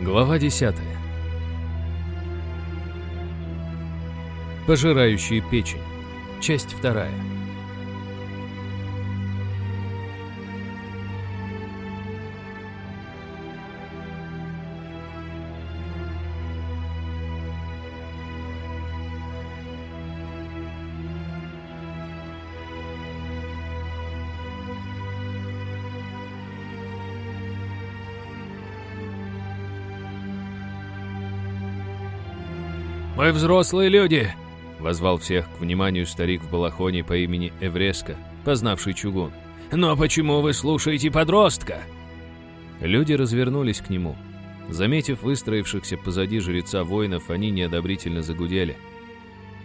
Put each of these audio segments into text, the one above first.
Глава 10. Пожирающие печень. Часть вторая. «Мы взрослые люди!» — возвал всех к вниманию старик в балахоне по имени Эвреска, познавший чугун. «Но почему вы слушаете подростка?» Люди развернулись к нему. Заметив выстроившихся позади жреца воинов, они неодобрительно загудели.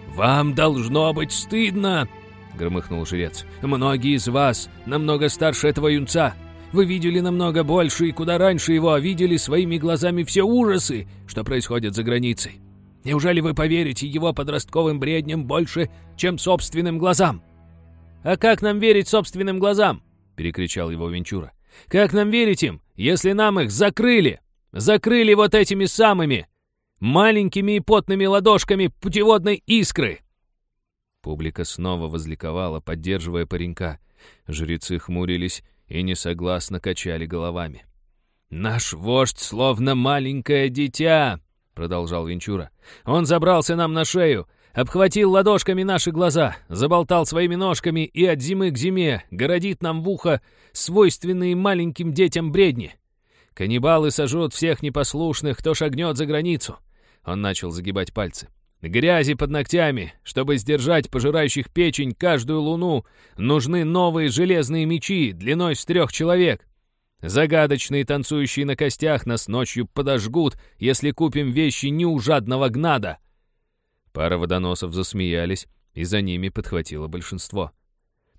«Вам должно быть стыдно!» — громыхнул жрец. «Многие из вас намного старше этого юнца. Вы видели намного больше и куда раньше его, а видели своими глазами все ужасы, что происходит за границей. Неужели вы поверите его подростковым бредням больше, чем собственным глазам?» «А как нам верить собственным глазам?» — перекричал его Венчура. «Как нам верить им, если нам их закрыли? Закрыли вот этими самыми маленькими и потными ладошками путеводной искры!» Публика снова возликовала, поддерживая паренька. Жрецы хмурились и несогласно качали головами. «Наш вождь словно маленькое дитя!» — продолжал Венчура. «Он забрался нам на шею, обхватил ладошками наши глаза, заболтал своими ножками и от зимы к зиме городит нам в ухо свойственные маленьким детям бредни. Каннибалы сожрут всех непослушных, кто шагнет за границу». Он начал загибать пальцы. «Грязи под ногтями. Чтобы сдержать пожирающих печень каждую луну, нужны новые железные мечи длиной с трех человек. Загадочные, танцующие на костях, нас ночью подожгут, если купим вещи не у жадного гнада». Пара водоносов засмеялись, и за ними подхватило большинство.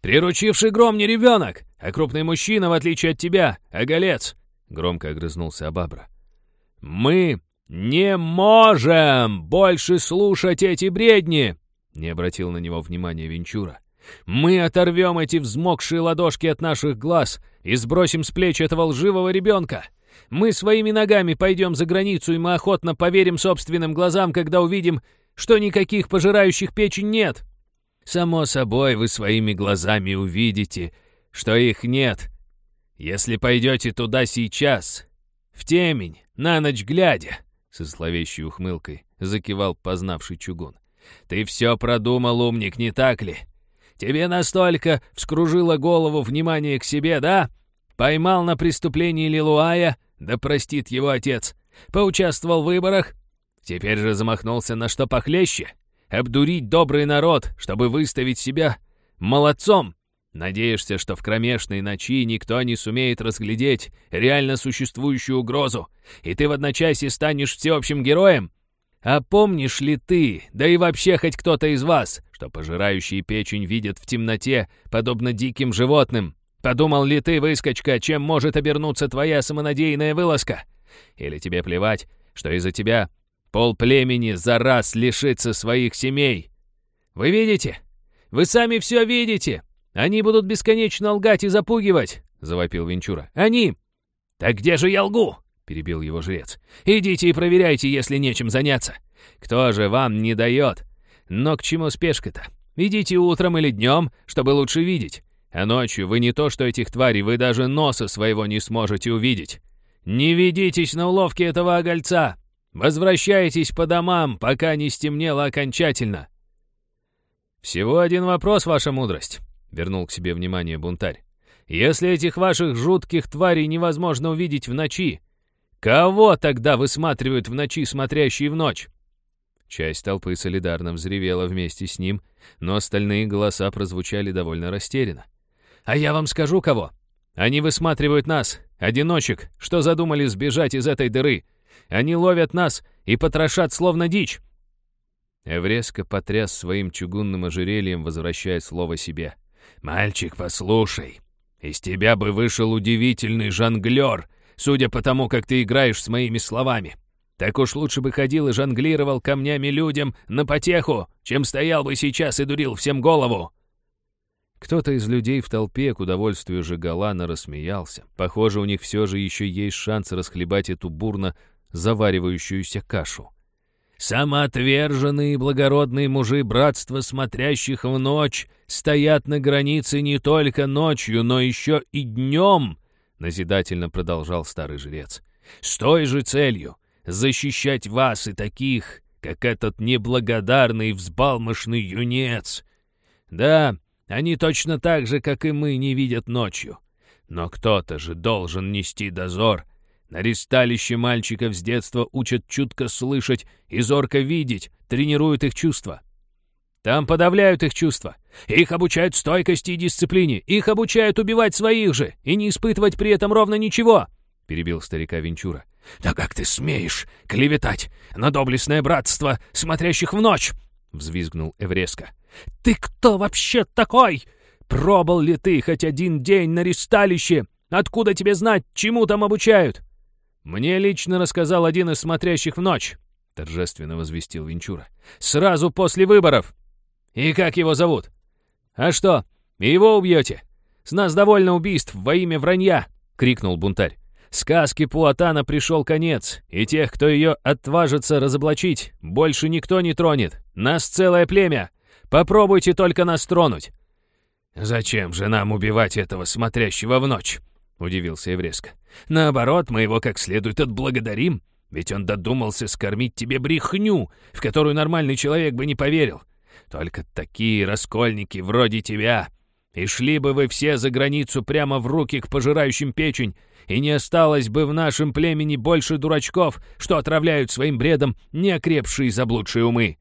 «Приручивший гром не ребенок, а крупный мужчина, в отличие от тебя, оголец!» — громко огрызнулся Абабра. «Мы не можем больше слушать эти бредни!» — не обратил на него внимания Венчура. «Мы оторвем эти взмокшие ладошки от наших глаз и сбросим с плеч этого лживого ребенка. Мы своими ногами пойдем за границу, и мы охотно поверим собственным глазам, когда увидим, что никаких пожирающих печень нет. Само собой, вы своими глазами увидите, что их нет. Если пойдете туда сейчас, в темень, на ночь глядя, со зловещей ухмылкой закивал познавший чугун. Ты все продумал, умник, не так ли? Тебе настолько вскружило голову внимание к себе, да? Поймал на преступлении Лилуая, да простит его отец. Поучаствовал в выборах. Теперь же замахнулся на что похлеще. Обдурить добрый народ, чтобы выставить себя молодцом. Надеешься, что в кромешной ночи никто не сумеет разглядеть реально существующую угрозу, и ты в одночасье станешь всеобщим героем? А помнишь ли ты, да и вообще хоть кто-то из вас, что пожирающие печень видят в темноте, подобно диким животным? Подумал ли ты, выскочка, чем может обернуться твоя самонадеянная вылазка? Или тебе плевать, что из-за тебя пол племени за раз лишится своих семей? Вы видите? Вы сами все видите! Они будут бесконечно лгать и запугивать!» — завопил Венчура. «Они!» «Так где же я лгу?» — перебил его жрец. «Идите и проверяйте, если нечем заняться. Кто же вам не дает? Но к чему спешка-то? Идите утром или днем, чтобы лучше видеть. А ночью вы не то что этих тварей, вы даже носа своего не сможете увидеть. Не ведитесь на уловки этого огольца. Возвращайтесь по домам, пока не стемнело окончательно». «Всего один вопрос, ваша мудрость», — вернул к себе внимание бунтарь. «Если этих ваших жутких тварей невозможно увидеть в ночи, Кого тогда высматривают в ночи, смотрящие в ночь? Часть толпы солидарно взревела вместе с ним, но остальные голоса прозвучали довольно растерянно. «А я вам скажу, кого? Они высматривают нас, одиночек, что задумали сбежать из этой дыры. Они ловят нас и потрошат, словно дичь». Эвреско потряс своим чугунным ожерельем, возвращая слово себе. «Мальчик, послушай, из тебя бы вышел удивительный жонглер, судя по тому, как ты играешь с моими словами. Так уж лучше бы ходил и жонглировал камнями людям на потеху, чем стоял бы сейчас и дурил всем голову». Кто-то из людей в толпе к удовольствию же Галана рассмеялся. Похоже, у них все же еще есть шанс расхлебать эту бурно заваривающуюся кашу. «Самоотверженные и благородные мужи братства, смотрящих в ночь, стоят на границе не только ночью, но еще и днем», — назидательно продолжал старый жрец. «С той же целью — защищать вас и таких, как этот неблагодарный взбалмошный юнец. Да, они точно так же, как и мы, не видят ночью. Но кто-то же должен нести дозор. На ристалище мальчиков с детства учат чутко слышать и зорко видеть, тренируют их чувства. Там подавляют их чувства. Их обучают стойкости и дисциплине. Их обучают убивать своих же и не испытывать при этом ровно ничего, — перебил старика Венчура. «Да как ты смеешь клеветать на доблестное братство, смотрящих в ночь!» — взвизгнул Эвреско. «Ты кто вообще такой? Пробыл ли ты хоть один день на ристалище? Откуда тебе знать, чему там обучают?» «Мне лично рассказал один из смотрящих в ночь», — торжественно возвестил Венчура. «Сразу после выборов. И как его зовут? А что, его убьете? С нас довольно убийств во имя вранья!» — крикнул бунтарь. Сказке Пуатана пришел конец, и тех, кто ее отважится разоблачить, больше никто не тронет. Нас целое племя. Попробуйте только нас тронуть». «Зачем же нам убивать этого смотрящего в ночь?» — удивился Евреско. «Наоборот, мы его как следует отблагодарим, ведь он додумался скормить тебе брехню, в которую нормальный человек бы не поверил. Только такие раскольники вроде тебя. И шли бы вы все за границу прямо в руки к пожирающим печень, и не осталось бы в нашем племени больше дурачков, что отравляют своим бредом неокрепшие заблудшие умы».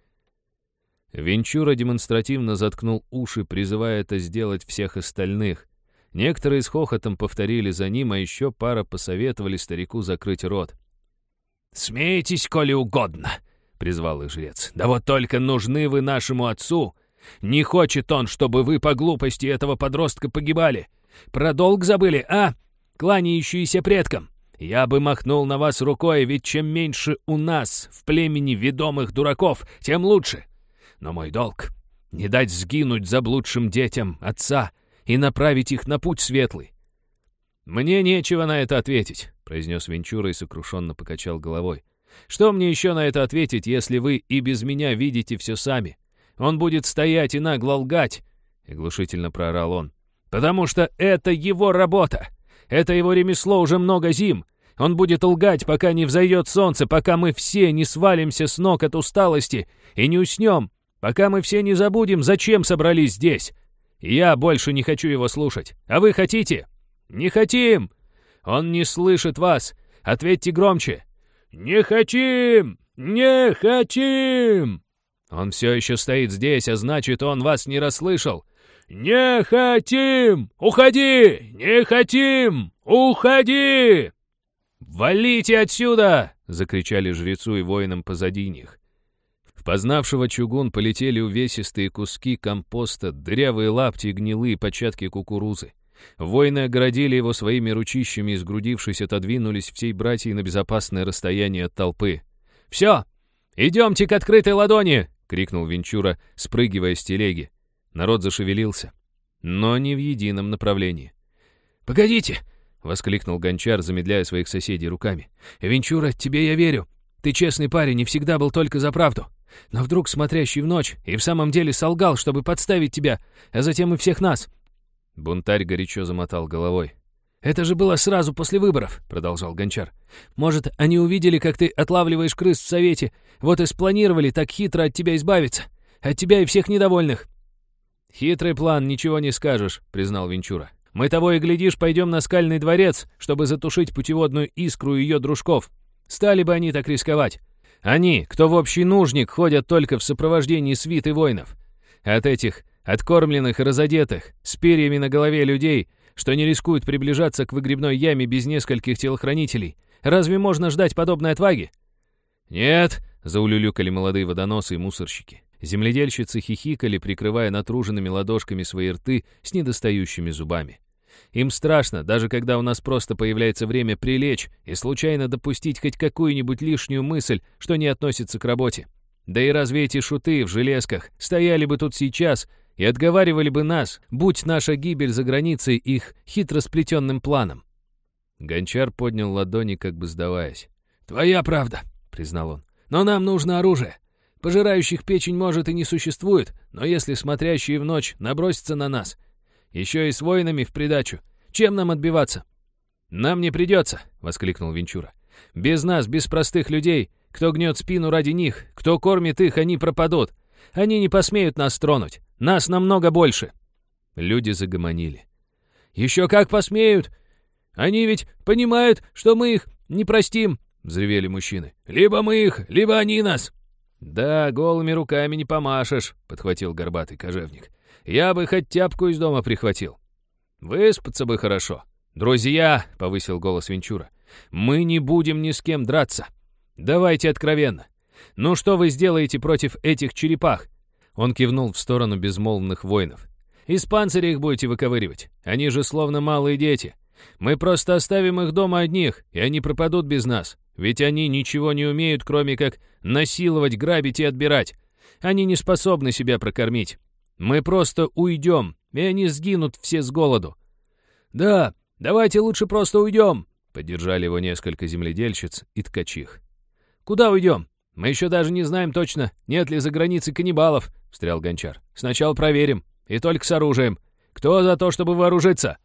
Венчура демонстративно заткнул уши, призывая это сделать всех остальных. Некоторые с хохотом повторили за ним, а еще пара посоветовали старику закрыть рот. «Смейтесь, коли угодно», — призвал их жрец. «Да вот только нужны вы нашему отцу. Не хочет он, чтобы вы по глупости этого подростка погибали. Про долг забыли, а? кланяющиеся предкам. Я бы махнул на вас рукой, ведь чем меньше у нас в племени ведомых дураков, тем лучше. Но мой долг — не дать сгинуть заблудшим детям отца и направить их на путь светлый. «Мне нечего на это ответить», — произнес Венчура и сокрушенно покачал головой. «Что мне еще на это ответить, если вы и без меня видите все сами? Он будет стоять и нагло лгать», — оглушительно проорал он. «Потому что это его работа!» Это его ремесло уже много зим. Он будет лгать, пока не взойдет солнце, пока мы все не свалимся с ног от усталости и не уснем, пока мы все не забудем, зачем собрались здесь. Я больше не хочу его слушать. А вы хотите? Не хотим! Он не слышит вас. Ответьте громче. Не хотим! Не хотим! Он все еще стоит здесь, а значит, он вас не расслышал. «Не хотим! Уходи! Не хотим! Уходи!» «Валите отсюда!» — закричали жрецу и воинам позади них. В познавшего чугун полетели увесистые куски компоста, дырявые лапти и гнилые початки кукурузы. Воины оградили его своими ручищами и, сгрудившись, отодвинулись всей братьей на безопасное расстояние от толпы. «Все! Идемте к открытой ладони!» — крикнул Венчура, спрыгивая с телеги. Народ зашевелился, но не в едином направлении. «Погодите!» — воскликнул Гончар, замедляя своих соседей руками. «Венчура, тебе я верю. Ты честный парень и всегда был только за правду. Но вдруг смотрящий в ночь и в самом деле солгал, чтобы подставить тебя, а затем и всех нас». Бунтарь горячо замотал головой. «Это же было сразу после выборов», — продолжал Гончар. «Может, они увидели, как ты отлавливаешь крыс в Совете, вот и спланировали так хитро от тебя избавиться. От тебя и всех недовольных. «Хитрый план, ничего не скажешь», — признал Венчура. «Мы того и глядишь, пойдем на скальный дворец, чтобы затушить путеводную искру ее дружков. Стали бы они так рисковать. Они, кто в общий нужник, ходят только в сопровождении свиты воинов. От этих откормленных и разодетых, с перьями на голове людей, что не рискуют приближаться к выгребной яме без нескольких телохранителей, разве можно ждать подобной отваги?» «Нет», — заулюлюкали молодые водоносы и мусорщики. Земледельщицы хихикали, прикрывая натруженными ладошками свои рты с недостающими зубами. Им страшно, даже когда у нас просто появляется время прилечь и случайно допустить хоть какую-нибудь лишнюю мысль, что не относится к работе. Да и разве эти шуты в железках стояли бы тут сейчас и отговаривали бы нас, будь наша гибель за границей их хитро сплетенным планом? Гончар поднял ладони, как бы сдаваясь. твоя правда», — признал он. «Но нам нужно оружие. Пожирающих печень, может, и не существует, но если смотрящие в ночь набросятся на нас, еще и с воинами в придачу, чем нам отбиваться?» «Нам не придется», — воскликнул Венчура. «Без нас, без простых людей, кто гнет спину ради них, кто кормит их, они пропадут. Они не посмеют нас тронуть. Нас намного больше». Люди загомонили. «Еще как посмеют! Они ведь понимают, что мы их не простим!» — взревели мужчины. «Либо мы их, либо они нас!» «Да, голыми руками не помашешь», — подхватил горбатый кожевник. «Я бы хоть тяпку из дома прихватил. Выспаться бы хорошо. «Друзья!» — повысил голос Венчура. «Мы не будем ни с кем драться. Давайте откровенно. Ну что вы сделаете против этих черепах?» Он кивнул в сторону безмолвных воинов. «Из панциря их будете выковыривать. Они же словно малые дети. Мы просто оставим их дома одних, и они пропадут без нас. Ведь они ничего не умеют, кроме как насиловать, грабить и отбирать. Они не способны себя прокормить. Мы просто уйдем, и они сгинут все с голоду». «Да, «Давайте лучше просто уйдем!» — поддержали его несколько земледельщиц и ткачих. «Куда уйдем? Мы еще даже не знаем точно, нет ли за границей каннибалов», — встрял Гончар. «Сначала проверим. И только с оружием. Кто за то, чтобы вооружиться?»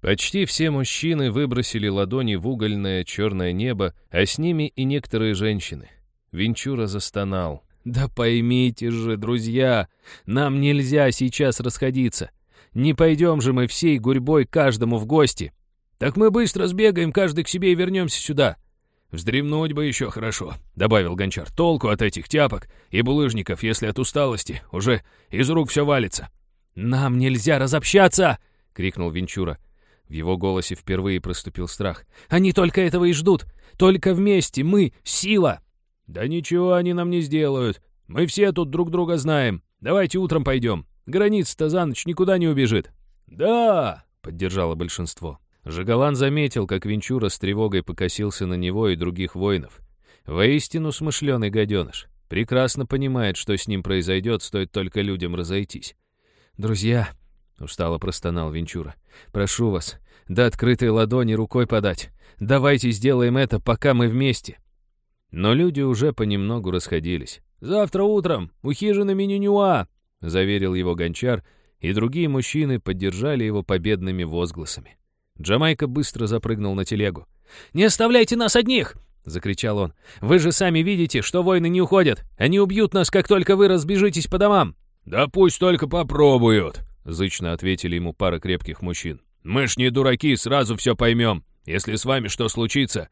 Почти все мужчины выбросили ладони в угольное черное небо, а с ними и некоторые женщины. Венчура застонал. «Да поймите же, друзья, нам нельзя сейчас расходиться. Не пойдем же мы всей гурьбой каждому в гости. Так мы быстро сбегаем каждый к себе и вернемся сюда. «Вздремнуть бы еще хорошо», — добавил Гончар. «Толку от этих тяпок и булыжников, если от усталости уже из рук все валится». «Нам нельзя разобщаться!» — крикнул Венчура. В его голосе впервые проступил страх. «Они только этого и ждут! Только вместе мы — сила!» «Да ничего они нам не сделают. Мы все тут друг друга знаем. Давайте утром пойдем. Граница-то за ночь никуда не убежит». «Да!» — поддержало большинство. Жигалан заметил, как Венчура с тревогой покосился на него и других воинов. Воистину смышленый гаденыш. Прекрасно понимает, что с ним произойдет, стоит только людям разойтись. «Друзья!» — устало простонал Венчура. «Прошу вас, до открытой ладони рукой подать. Давайте сделаем это, пока мы вместе». Но люди уже понемногу расходились. «Завтра утром у хижины Минюнюа!» — заверил его гончар, и другие мужчины поддержали его победными возгласами. Джамайка быстро запрыгнул на телегу. «Не оставляйте нас одних!» — закричал он. «Вы же сами видите, что воины не уходят. Они убьют нас, как только вы разбежитесь по домам». «Да пусть только попробуют!» — зычно ответили ему пара крепких мужчин. «Мы ж не дураки, сразу все поймем, если с вами что случится.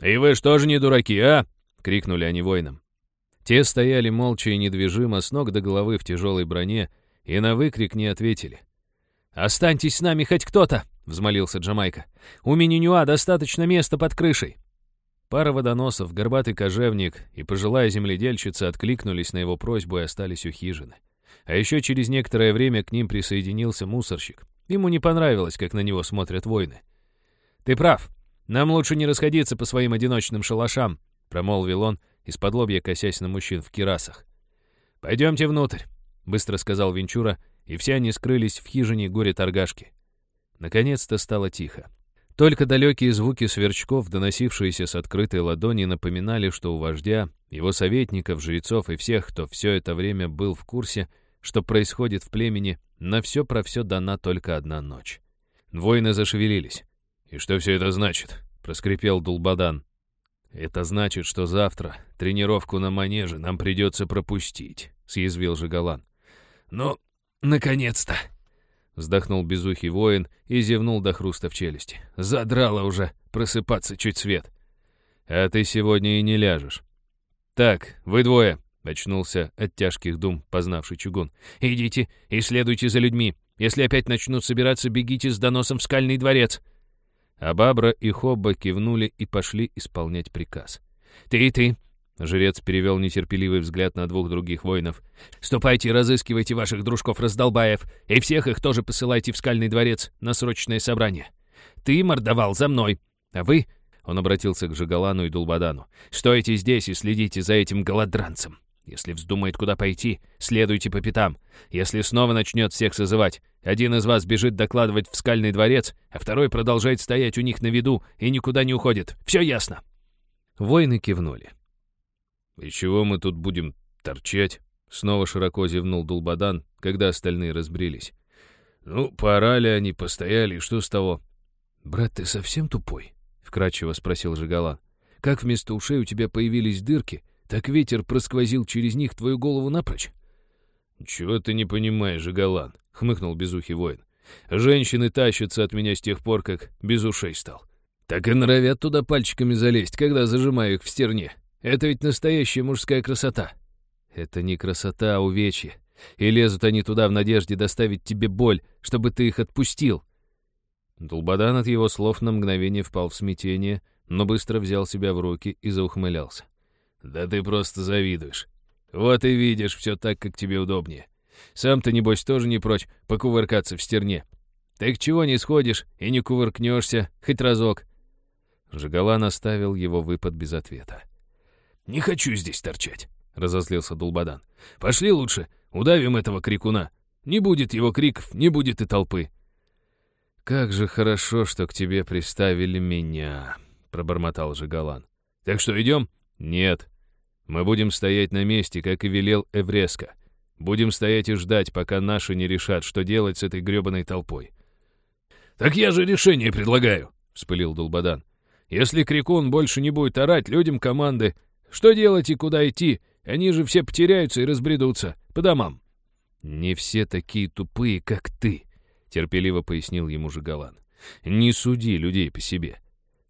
И вы ж тоже не дураки, а?» — крикнули они воинам. Те стояли молча и недвижимо, с ног до головы в тяжелой броне, и на выкрик не ответили. «Останьтесь с нами хоть кто-то!» — взмолился Джамайка. «У Мининюа достаточно места под крышей!» Пара водоносов, горбатый кожевник и пожилая земледельщица откликнулись на его просьбу и остались у хижины. А еще через некоторое время к ним присоединился мусорщик. Ему не понравилось, как на него смотрят воины. «Ты прав. Нам лучше не расходиться по своим одиночным шалашам», — промолвил он, из-под лобья косясь на мужчин в кирасах. «Пойдемте внутрь», — быстро сказал Венчура, и все они скрылись в хижине горе-торгашки. Наконец-то стало тихо. Только далекие звуки сверчков, доносившиеся с открытой ладони, напоминали, что у вождя, его советников, жрецов и всех, кто все это время был в курсе, что происходит в племени, на все про все дана только одна ночь. Воины зашевелились. «И что все это значит?» — проскрипел Дулбадан. «Это значит, что завтра тренировку на манеже нам придется пропустить», — съязвил Жигалан. «Ну, наконец-то!» Вздохнул безухий воин и зевнул до хруста в челюсти. «Задрало уже просыпаться чуть свет. А ты сегодня и не ляжешь». «Так, вы двое», — очнулся от тяжких дум познавший чугун. «Идите и следуйте за людьми. Если опять начнут собираться, бегите с доносом в скальный дворец». А Бабра и Хобба кивнули и пошли исполнять приказ. «Ты и ты!» — жрец перевел нетерпеливый взгляд на двух других воинов. «Ступайте, разыскивайте ваших дружков-раздолбаев, и всех их тоже посылайте в скальный дворец на срочное собрание. Ты, мордовал, за мной, а вы...» — он обратился к Жигалану и Дулбадану. «Стойте здесь и следите за этим голодранцем. Если вздумает куда пойти, следуйте по пятам. Если снова начнет всех созывать, один из вас бежит докладывать в скальный дворец, а второй продолжает стоять у них на виду и никуда не уходит. Все ясно?» Воины кивнули. «И чего мы тут будем торчать?» Снова широко зевнул Дулбадан, когда остальные разбрелись. «Ну, поорали они, постояли, и что с того?» «Брат, ты совсем тупой?» — вкратчиво спросил Жигалан. «Как вместо ушей у тебя появились дырки, так ветер просквозил через них твою голову напрочь?» «Чего ты не понимаешь, Жигалан?» — хмыкнул безухий воин. «Женщины тащатся от меня с тех пор, как без ушей стал. Так и норовят туда пальчиками залезть, когда зажимаю их в стерне. Это ведь настоящая мужская красота». «Это не красота, а увечье. И лезут они туда в надежде доставить тебе боль, чтобы ты их отпустил». Дулбадан от его слов на мгновение впал в смятение, но быстро взял себя в руки и заухмылялся. «Да ты просто завидуешь. Вот и видишь все так, как тебе удобнее. Сам ты, небось, тоже не прочь покувыркаться в стерне. Так чего не сходишь и не кувыркнешься, хоть разок?» Жигалан оставил его выпад без ответа. «Не хочу здесь торчать», — разозлился Дулбадан. «Пошли лучше, удавим этого крикуна. Не будет его криков, не будет и толпы». «Как же хорошо, что к тебе приставили меня», — пробормотал Жигалан. «Так что, идем?» «Нет. Мы будем стоять на месте, как и велел Эвреска. Будем стоять и ждать, пока наши не решат, что делать с этой гребаной толпой». «Так я же решение предлагаю», — вспылил Дулбадан. «Если Крикун больше не будет орать людям команды, что делать и куда идти, они же все потеряются и разбредутся по домам». «Не все такие тупые, как ты», — терпеливо пояснил ему Жигалан. «Не суди людей по себе».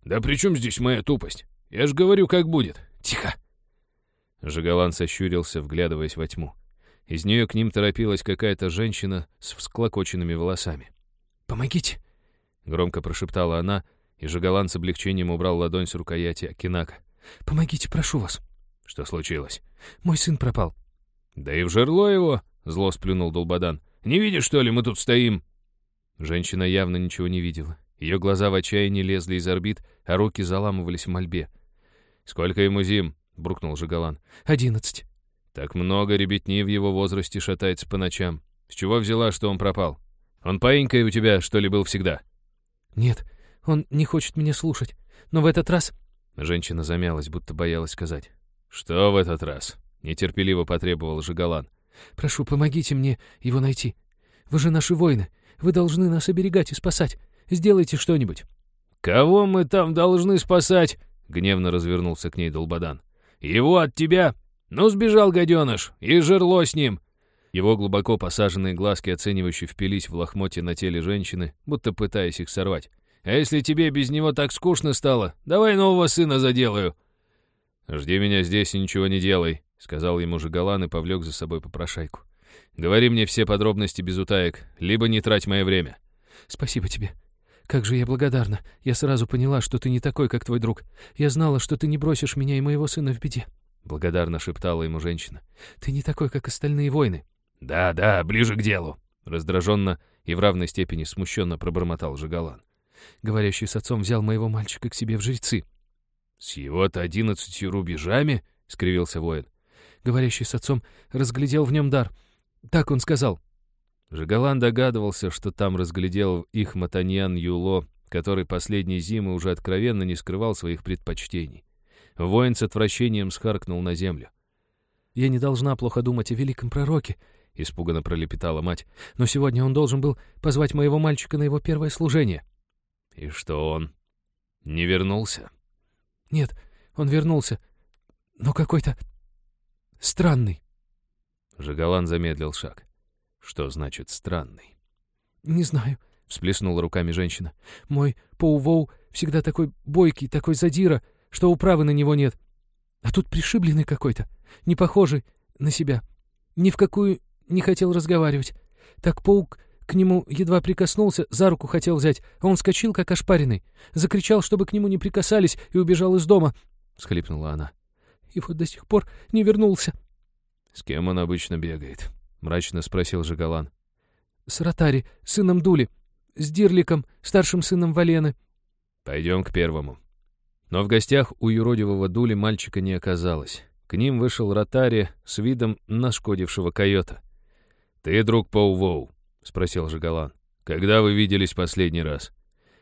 «Да при чем здесь моя тупость? Я же говорю, как будет. Тихо!» Жигалан сощурился, вглядываясь во тьму. Из нее к ним торопилась какая-то женщина с всклокоченными волосами. «Помогите!» — громко прошептала она, и Жигалан с облегчением убрал ладонь с рукояти Акинака. «Помогите, прошу вас!» «Что случилось?» «Мой сын пропал». «Да и в жерло его!» — зло сплюнул Долбадан. «Не видишь, что ли, мы тут стоим?» Женщина явно ничего не видела. Ее глаза в отчаянии лезли из орбит, а руки заламывались в мольбе. «Сколько ему зим?» — буркнул Жигалан. «Одиннадцать». «Так много ребятни в его возрасте шатается по ночам. С чего взяла, что он пропал? Он паинькой у тебя, что ли, был всегда?» «Нет, он не хочет меня слушать. Но в этот раз...» Женщина замялась, будто боялась сказать. «Что в этот раз?» — нетерпеливо потребовал Жигалан. «Прошу, помогите мне его найти. Вы же наши воины. Вы должны нас оберегать и спасать. Сделайте что-нибудь». «Кого мы там должны спасать?» — гневно развернулся к ней Долбадан. «Его от тебя? Ну, сбежал гаденыш, и жерло с ним!» Его глубоко посаженные глазки оценивающе впились в лохмотья на теле женщины, будто пытаясь их сорвать. «А если тебе без него так скучно стало, давай нового сына заделаю!» «Жди меня здесь и ничего не делай», — сказал ему Жигалан и повлек за собой попрошайку. «Говори мне все подробности без утаек, либо не трать мое время». «Спасибо тебе», как же я благодарна. Я сразу поняла, что ты не такой, как твой друг. Я знала, что ты не бросишь меня и моего сына в беде. Благодарно шептала ему женщина. Ты не такой, как остальные воины. Да, да, ближе к делу. Раздраженно и в равной степени смущенно пробормотал Жигалан. Говорящий с отцом взял моего мальчика к себе в жрецы. «С его-то одиннадцатью рубежами?» — скривился воин. Говорящий с отцом разглядел в нем дар. Так он сказал. Жигалан догадывался, что там разглядел их Матаньян Юло, который последней зимы уже откровенно не скрывал своих предпочтений. Воин с отвращением схаркнул на землю. «Я не должна плохо думать о великом пророке», — испуганно пролепетала мать. «Но сегодня он должен был позвать моего мальчика на его первое служение». «И что он? Не вернулся?» «Нет, он вернулся, но какой-то странный». Жигалан замедлил шаг. Что значит «странный»? «Не знаю», — всплеснула руками женщина. «Мой Поувоу всегда такой бойкий, такой задира, что управы на него нет. А тут пришибленный какой-то, не похожий на себя. Ни в какую не хотел разговаривать. Так паук к нему едва прикоснулся, за руку хотел взять, а он скочил, как ошпаренный. Закричал, чтобы к нему не прикасались, и убежал из дома», — всхлипнула она. «И вот до сих пор не вернулся». «С кем он обычно бегает?» — мрачно спросил Жигалан. «С Ротари, сыном Дули, с Дирликом, старшим сыном Валены». «Пойдем к первому». Но в гостях у юродивого Дули мальчика не оказалось. К ним вышел Ротари с видом нашкодившего койота. «Ты друг Паувоу?» — спросил Жигалан. «Когда вы виделись последний раз?»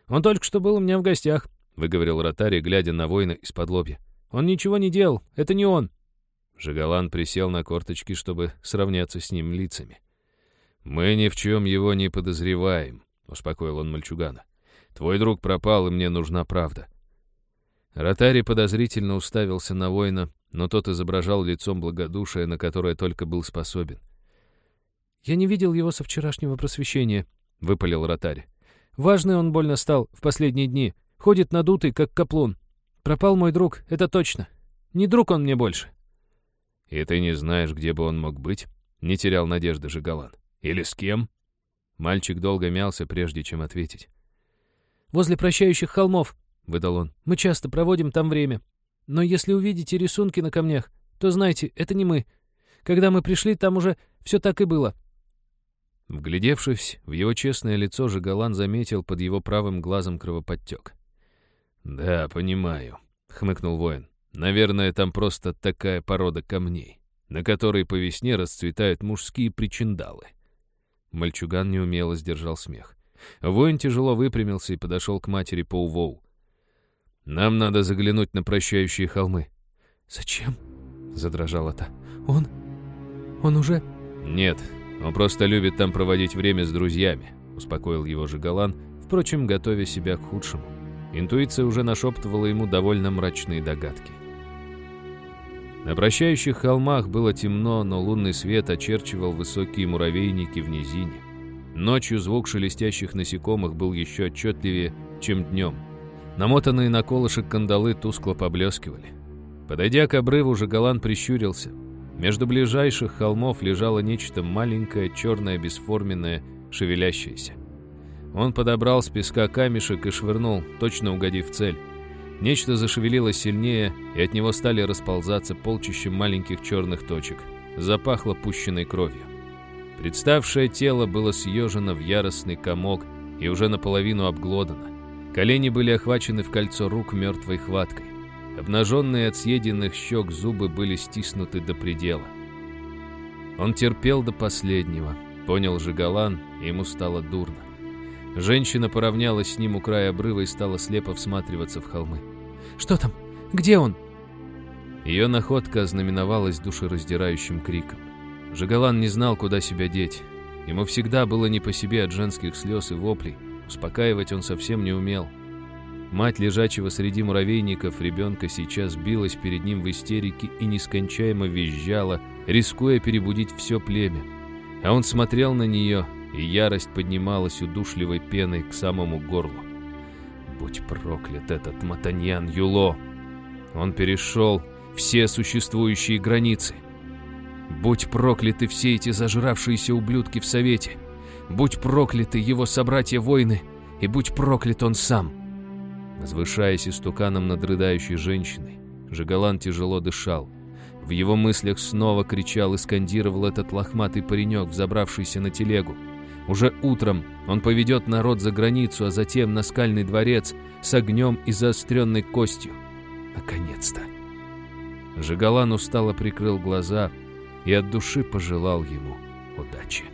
«Он только что был у меня в гостях», — выговорил Ротари, глядя на воина из-под лобья. Он ничего не делал. Это не он». Жигалан присел на корточки, чтобы сравняться с ним лицами. «Мы ни в чем его не подозреваем», — успокоил он мальчугана. «Твой друг пропал, и мне нужна правда». Ротари подозрительно уставился на воина, но тот изображал лицом благодушие, на которое только был способен. «Я не видел его со вчерашнего просвещения», — выпалил Ротари. «Важный он больно стал в последние дни. Ходит надутый, как каплун. Пропал мой друг, это точно. Не друг он мне больше». «И ты не знаешь, где бы он мог быть?» — не терял надежды Жигалан. «Или с кем?» Мальчик долго мялся, прежде чем ответить. «Возле прощающих холмов», — выдал он. «Мы часто проводим там время. Но если увидите рисунки на камнях, то знайте, это не мы. Когда мы пришли, там уже все так и было». Вглядевшись в его честное лицо, Жигалан заметил под его правым глазом кровоподтек. «Да, понимаю», — хмыкнул воин. «Наверное, там просто такая порода камней, на которой по весне расцветают мужские причиндалы». Мальчуган неумело сдержал смех. Воин тяжело выпрямился и подошел к матери Паувоу. «Нам надо заглянуть на прощающие холмы». «Зачем?» — задрожала та. «Он... он уже...» «Нет, он просто любит там проводить время с друзьями», — успокоил его Жигалан, впрочем, готовя себя к худшему. Интуиция уже нашептывала ему довольно мрачные догадки. На прощающих холмах было темно, но лунный свет очерчивал высокие муравейники в низине. Ночью звук шелестящих насекомых был еще отчетливее, чем днем. Намотанные на колышек кандалы тускло поблескивали. Подойдя к обрыву, Жигалан прищурился. Между ближайших холмов лежало нечто маленькое, черное, бесформенное, шевелящееся. Он подобрал с песка камешек и швырнул, точно угодив цель. Нечто зашевелилось сильнее, и от него стали расползаться полчища маленьких черных точек. Запахло пущенной кровью. Представшее тело было съежено в яростный комок и уже наполовину обглодано. Колени были охвачены в кольцо рук мертвой хваткой. Обнаженные от съеденных щек зубы были стиснуты до предела. Он терпел до последнего, понял Жигалан, и ему стало дурно. Женщина поравнялась с ним у края обрыва и стала слепо всматриваться в холмы. «Что там? Где он?» Ее находка ознаменовалась душераздирающим криком. Жигалан не знал, куда себя деть. Ему всегда было не по себе от женских слез и воплей. Успокаивать он совсем не умел. Мать лежачего среди муравейников ребенка сейчас билась перед ним в истерике и нескончаемо визжала, рискуя перебудить все племя. А он смотрел на нее и ярость поднималась удушливой пеной к самому горлу. Будь проклят этот Матаньян Юло! Он перешел все существующие границы. Будь прокляты все эти зажравшиеся ублюдки в Совете! Будь прокляты его собратья-воины! И будь проклят он сам! Возвышаясь истуканом над рыдающей женщиной, Жигалан тяжело дышал. В его мыслях снова кричал и скандировал этот лохматый паренек, взобравшийся на телегу. Уже утром он поведет народ за границу, а затем на скальный дворец с огнем и заостренной костью. Наконец-то. Жигалан устало прикрыл глаза и от души пожелал ему удачи.